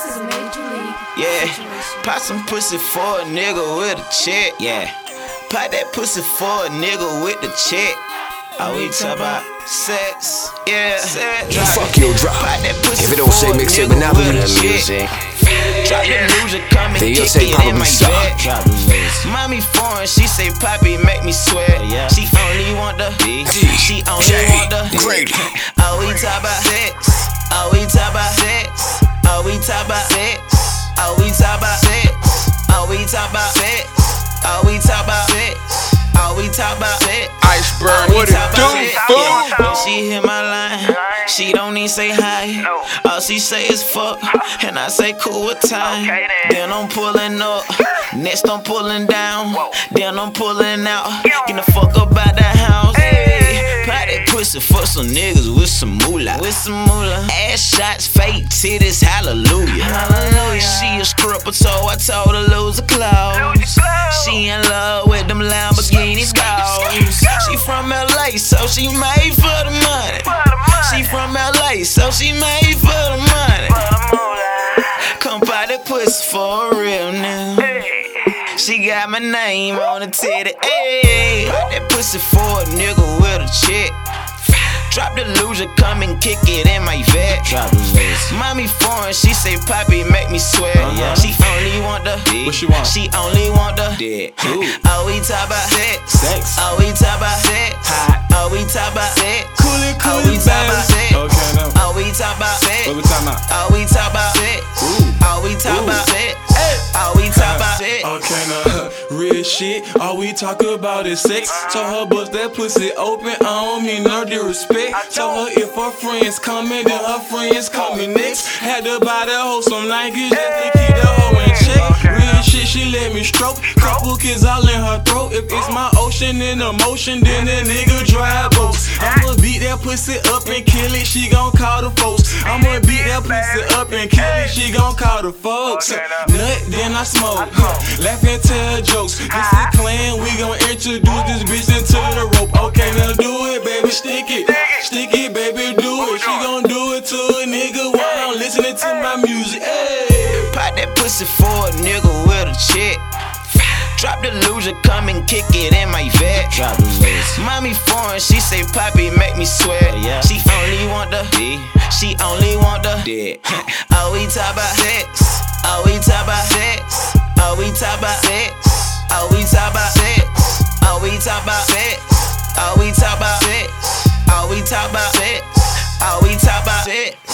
This is a major league. Yeah, situation. pop some pussy for a nigga with a check. Yeah, pop that pussy for a nigga with the check. Are we talk about sex? Yeah, sex. Fuck your drop. Pop that pussy If it don't say for a mixtape nigga Monopoly, with a that check. Drop the music, come and Then you'll kick say it Papa in my Messiah. bed. Drop the list. Mommy foreign, she say Poppy make me sweat. Oh, yeah. She only want the She only J. want the Grady. Are we talk about talk about sex? Are we talk about sex? Are we talk about sex? Are we talk about sex? Are we talk about sex? Iceberg, what it do, fool? When she hit my line, she don't even say hi. All she say is fuck, and I say cool with time. Then I'm pulling up, next I'm pulling down, then I'm pulling out. Get the fuck up out the house. Pop that pussy for some niggas with some moolah. With some moolah. Ass shots, fake titties, hallelujah. Hallelujah. She a stripper, so I told her lose the clothes. She in love with them Lamborghini dogs. She from LA, so she made for the money. She from LA, so she made for the money. Come buy that pussy for a real nigga. She got my name on the titty. Ayy, that pussy for a nigga with a check. Drop the loser, come and kick it in my vet. Drop the list. Mommy foreign, she say Poppy make me sweat. Uh-huh. She only want the What she want? She only want the Dick. Ooh. We talk about sex? Sex. Are we talk about sex? Hot. Are we talk about sex? Cool it, cool Are we it, talk about sex? Okay, now. Are we talk about sex? What we talking about? Are sex? Okay, now, real shit. All we talk about is sex. Told her bust that pussy open. I don't mean no disrespect. Told her if her friends coming, then her friends coming next. Had to buy the whole some Nikes just to keep that she let me stroke. Couple kids all in her throat. If it's my ocean in emotion, then that nigga drive boats. I'ma beat that pussy up and kill it. She gon' call the folks. I'ma beat that pussy up and kill it. She gon' call the folks. Nut, then I smoke. Laugh and tell jokes. This is ah. clan. We gon' introduce this bitch into the rope. Okay, now do it, baby. Stick it. Stick it, baby. Do it. She gon' do it to a nigga while I'm listening to my music. Hey. Pop that pussy for a nigga with a check. Drop the loser, come and kick it in my vet. Drop the list. Mommy foreign, she say Poppy make me sweat. Oh, yeah. She only want the She only want the Dick. Are oh, we talk about sex? Are we talk about sex? Are we talk about sex? Are we talk about sex? Are we talk about sex? Are we talk about sex? Are we talk about sex? Are we talk about sex?